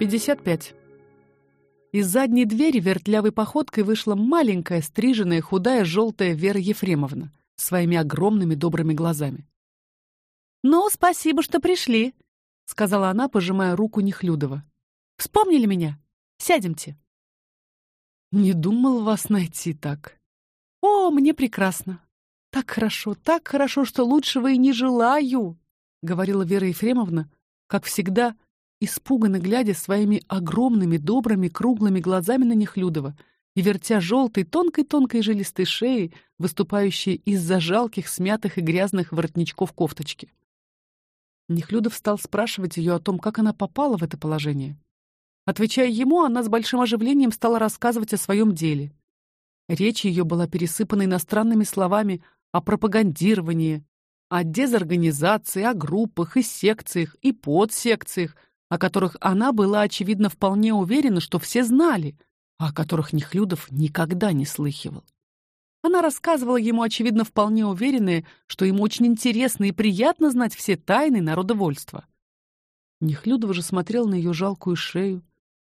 55. Из задней двери вертлявой походкой вышла маленькая, стриженная, худая, желтая Вера Ефремовна своими огромными добрыми глазами. «Ну, спасибо, что пришли», — сказала она, пожимая руку Нехлюдова. «Вспомнили меня? Сядемте». «Не думал вас найти так». «О, мне прекрасно. Так хорошо, так хорошо, что лучшего и не желаю», — говорила Вера Ефремовна, как всегда, испуганно глядя своими огромными добрыми круглыми глазами на Нехлюдова и вертя желтой тонкой-тонкой жилистой шеей, выступающей из-за жалких смятых и грязных воротничков кофточки. Нехлюдов стал спрашивать ее о том, как она попала в это положение. Отвечая ему, она с большим оживлением стала рассказывать о своем деле. Речь ее была пересыпана иностранными словами о пропагандировании, о дезорганизации, о группах и секциях и подсекциях, о которых она была очевидно вполне уверена, что все знали, а о которых Нехлюдов никогда не слыхивал. Она рассказывала ему очевидно вполне уверенная, что ему очень интересно и приятно знать все тайны народовольства. Нехлюдов же смотрел на ее жалкую шею,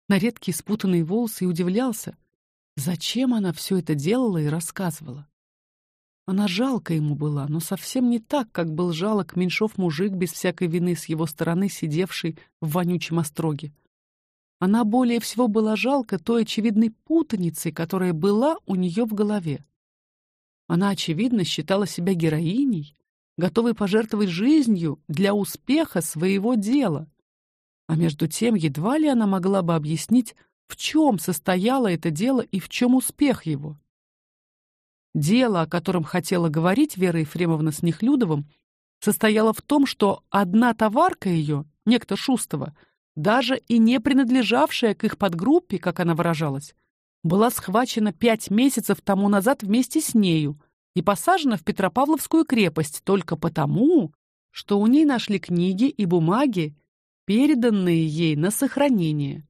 на редкие спутанные волосы и удивлялся, зачем она все это делала и рассказывала. Она жалко ему была, но совсем не так, как был жалок Меньшов мужик без всякой вины с его стороны, сидевший в вонючем остроге. Она более всего была жалко той очевидной путаницей, которая была у нее в голове. Она очевидно считала себя героиней, готовой пожертвовать жизнью для успеха своего дела. А между тем едва ли она могла бы объяснить, в чем состояло это дело и в чем успех его. Дело, о котором хотела говорить Вера Ефремовна с Нехлюдовым, состояло в том, что одна товарка ее, некто Шустова, даже и не принадлежавшая к их подгруппе, как она выражалась, была схвачена пять месяцев тому назад вместе с нею и посажена в Петропавловскую крепость только потому, что у ней нашли книги и бумаги, переданные ей на сохранение.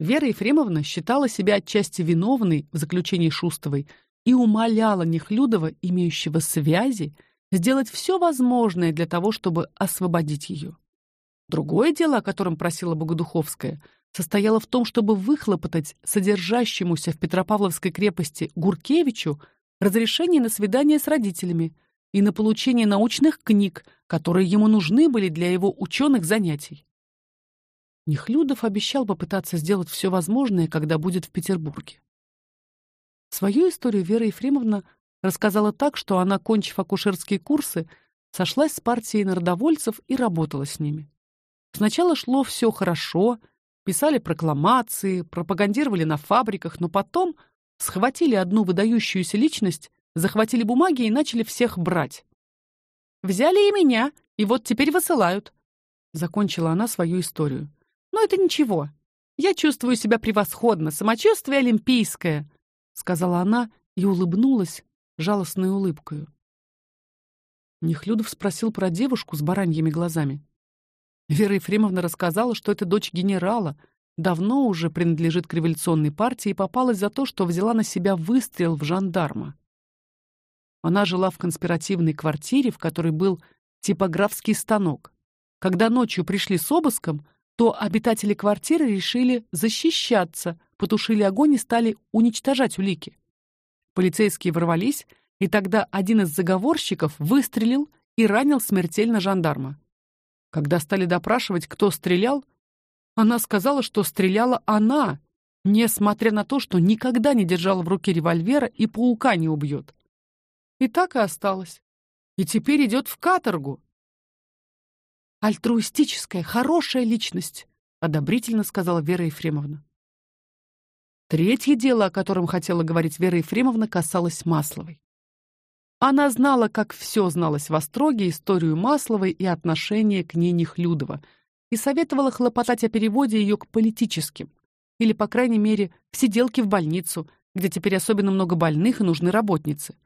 Вера Ефремовна считала себя отчасти виновной в заключении Шустовой и умоляла Нехлюдова, имеющего связи, сделать все возможное для того, чтобы освободить ее. Другое дело, о котором просила Богодуховская, состояло в том, чтобы выхлопотать содержащемуся в Петропавловской крепости Гуркевичу разрешение на свидание с родителями и на получение научных книг, которые ему нужны были для его ученых занятий. Нехлюдов обещал попытаться сделать все возможное, когда будет в Петербурге. Свою историю Вера Ефремовна рассказала так, что она, кончив акушерские курсы, сошлась с партией народовольцев и работала с ними. Сначала шло все хорошо, писали прокламации, пропагандировали на фабриках, но потом схватили одну выдающуюся личность, захватили бумаги и начали всех брать. Взяли и меня, и вот теперь высылают. Закончила она свою историю. Но это ничего. Я чувствую себя превосходно, самочувствие олимпийское сказала она и улыбнулась жалостной улыбкой. Нехлюдов спросил про девушку с бараньими глазами. Вера Ефремовна рассказала, что это дочь генерала, давно уже принадлежит к революционной партии и попалась за то, что взяла на себя выстрел в жандарма. Она жила в конспиративной квартире, в которой был типографский станок. Когда ночью пришли с обыском, то обитатели квартиры решили защищаться, потушили огонь и стали уничтожать улики. Полицейские ворвались, и тогда один из заговорщиков выстрелил и ранил смертельно жандарма. Когда стали допрашивать, кто стрелял, она сказала, что стреляла она, несмотря на то, что никогда не держала в руке револьвера и паука не убьет. И так и осталось. И теперь идет в каторгу. Альтруистическая, хорошая личность, одобрительно сказала Вера Ефремовна. Третье дело, о котором хотела говорить Вера Ефремовна, касалось Масловой. Она знала, как все зналось в Остроге, историю Масловой и отношение к ней Нехлюдова, и советовала хлопотать о переводе ее к политическим, или, по крайней мере, в сиделки в больницу, где теперь особенно много больных и нужны работницы.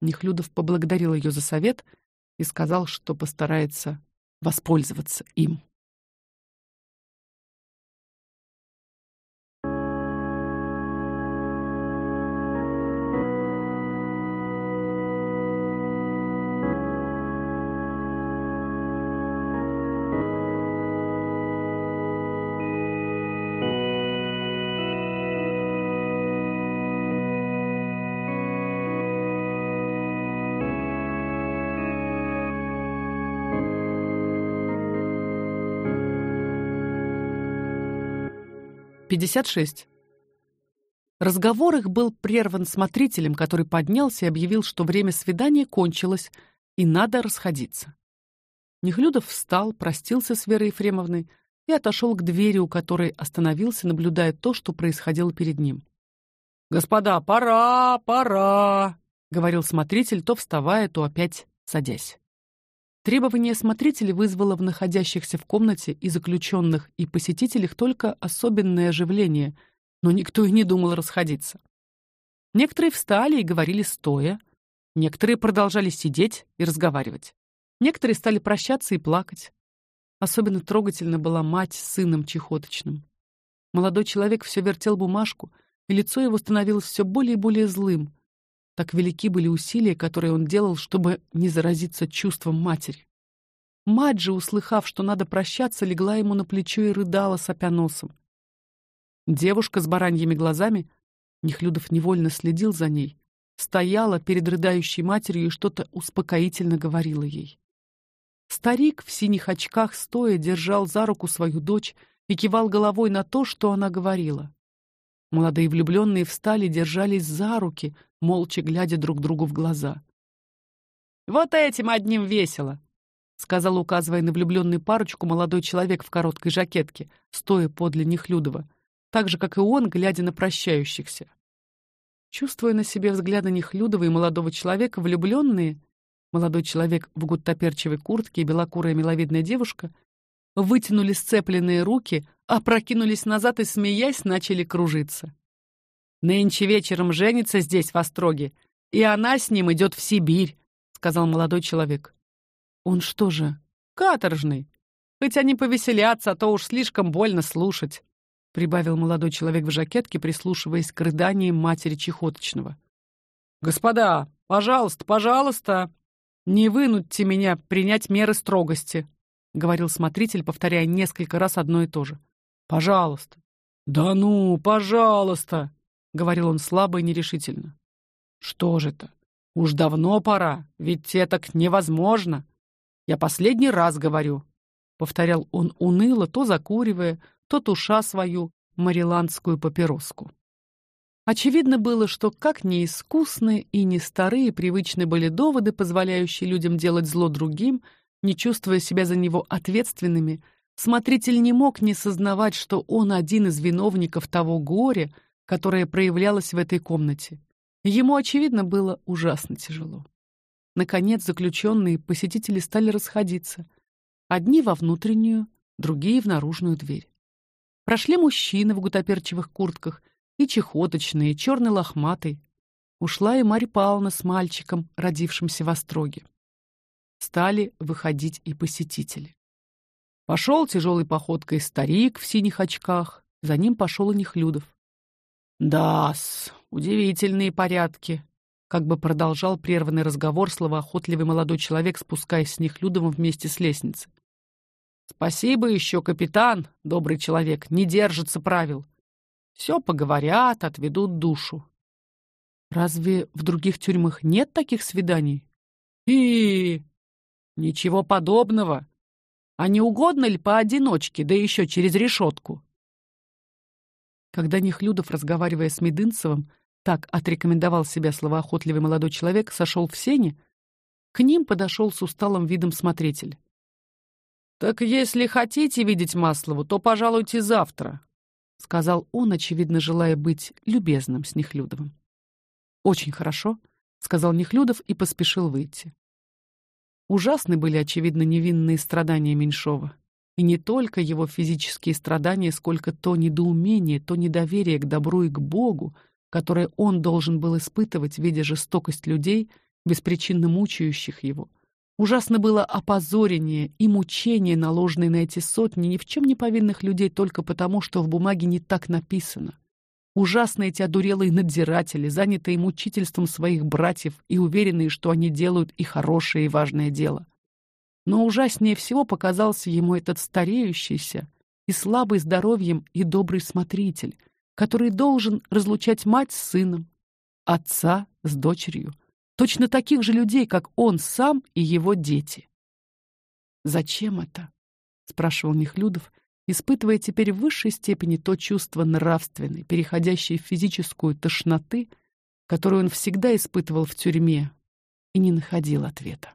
Нехлюдов поблагодарил ее за совет и сказал, что постарается воспользоваться им. 56. Разговор их был прерван смотрителем, который поднялся и объявил, что время свидания кончилось и надо расходиться. Нехлюдов встал, простился с Верой Ефремовной и отошел к двери, у которой остановился, наблюдая то, что происходило перед ним. Господа, пора, пора, говорил смотритель, то вставая, то опять садясь. Требование смотрителя вызвало в находящихся в комнате и заключенных, и посетителях только особенное оживление, но никто и не думал расходиться. Некоторые встали и говорили стоя, некоторые продолжали сидеть и разговаривать. Некоторые стали прощаться и плакать. Особенно трогательна была мать с сыном чехоточным. Молодой человек все вертел бумажку, и лицо его становилось все более и более злым. Так велики были усилия, которые он делал, чтобы не заразиться чувством матери. Мать же, услыхав, что надо прощаться, легла ему на плечо и рыдала, сопя носом. Девушка с бараньими глазами, Нехлюдов невольно следил за ней, стояла перед рыдающей матерью и что-то успокоительно говорила ей. Старик в синих очках стоя держал за руку свою дочь и кивал головой на то, что она говорила. Молодые влюбленные встали, держались за руки, молча глядя друг другу в глаза. Вот этим одним весело, сказал, указывая на влюбленную парочку, молодой человек в короткой жакетке, стоя подле них Людова, так же как и он, глядя на прощающихся. Чувствуя на себе взгляды Нехлюдова и молодого человека, влюбленные, молодой человек в гуттаперчевой куртке и белокурая миловидная девушка, вытянули сцепленные руки, опрокинулись назад и смеясь начали кружиться. Нынче вечером женится здесь в Остроге, и она с ним идет в Сибирь, сказал молодой человек. Он что же, каторжный? Хоть они повеселятся, а то уж слишком больно слушать, прибавил молодой человек в жакетке, прислушиваясь к рыданиям матери чехоточного. Господа, пожалуйста, пожалуйста, не вынудьте меня принять меры строгости, говорил смотритель, повторяя несколько раз одно и то же. Пожалуйста. Да ну, пожалуйста, говорил он слабо и нерешительно. Что же это? Уж давно пора, ведь это невозможно. Я последний раз говорю, повторял он уныло, то закуривая, то туша свою мариландскую папироску. Очевидно было, что как ни искусны и не старые привычные были доводы, позволяющие людям делать зло другим, не чувствуя себя за него ответственными, смотритель не мог не сознавать, что он один из виновников того горя, которое проявлялось в этой комнате. Ему очевидно было ужасно тяжело. Наконец заключенные посетители стали расходиться. Одни во внутреннюю, другие в наружную дверь. Прошли мужчины в гутоперчивых куртках и чехоточные, черный лохматый. Ушла и Марья Павловна с мальчиком, родившимся в Остроге. Стали выходить и посетители. Пошел тяжелой походкой старик в синих очках, за ним пошел и Нехлюдов. Да-с, удивительные порядки, как бы продолжал прерванный разговор словоохотливый молодой человек, спускаясь с Нехлюдовым вместе с лестницы. Спасибо еще, капитан, добрый человек, не держится правил. Все поговорят, отведут душу. Разве в других тюрьмах нет таких свиданий? И ничего подобного. А не угодно ли поодиночке, да еще через решетку? Когда Нехлюдов, разговаривая с Медынцевым, так отрекомендовал себя словоохотливый молодой человек, сошел в сени, к ним подошел с усталым видом смотритель. Так если хотите видеть Маслову, то пожалуйте завтра, сказал он, очевидно желая быть любезным с Нехлюдовым. Очень хорошо, сказал Нехлюдов и поспешил выйти. Ужасны были очевидно невинные страдания Меньшова, и не только его физические страдания, сколько то недоумение, то недоверие к добру и к Богу, которое он должен был испытывать, видя жестокость людей, беспричинно мучающих его. Ужасно было опозорение и мучение, наложенные на эти сотни ни в чем не повинных людей только потому, что в бумаге не так написано. Ужасно эти одурелые надзиратели, занятые мучительством своих братьев и уверенные, что они делают и хорошее, и важное дело. Но ужаснее всего показался ему этот стареющийся и слабый здоровьем и добрый смотритель, который должен разлучать мать с сыном, отца с дочерью, точно таких же людей, как он сам и его дети. Зачем это? спрашивал Нехлюдов, испытывая теперь в высшей степени то чувство нравственной, переходящее в физическую тошноты, которую он всегда испытывал в тюрьме и не находил ответа.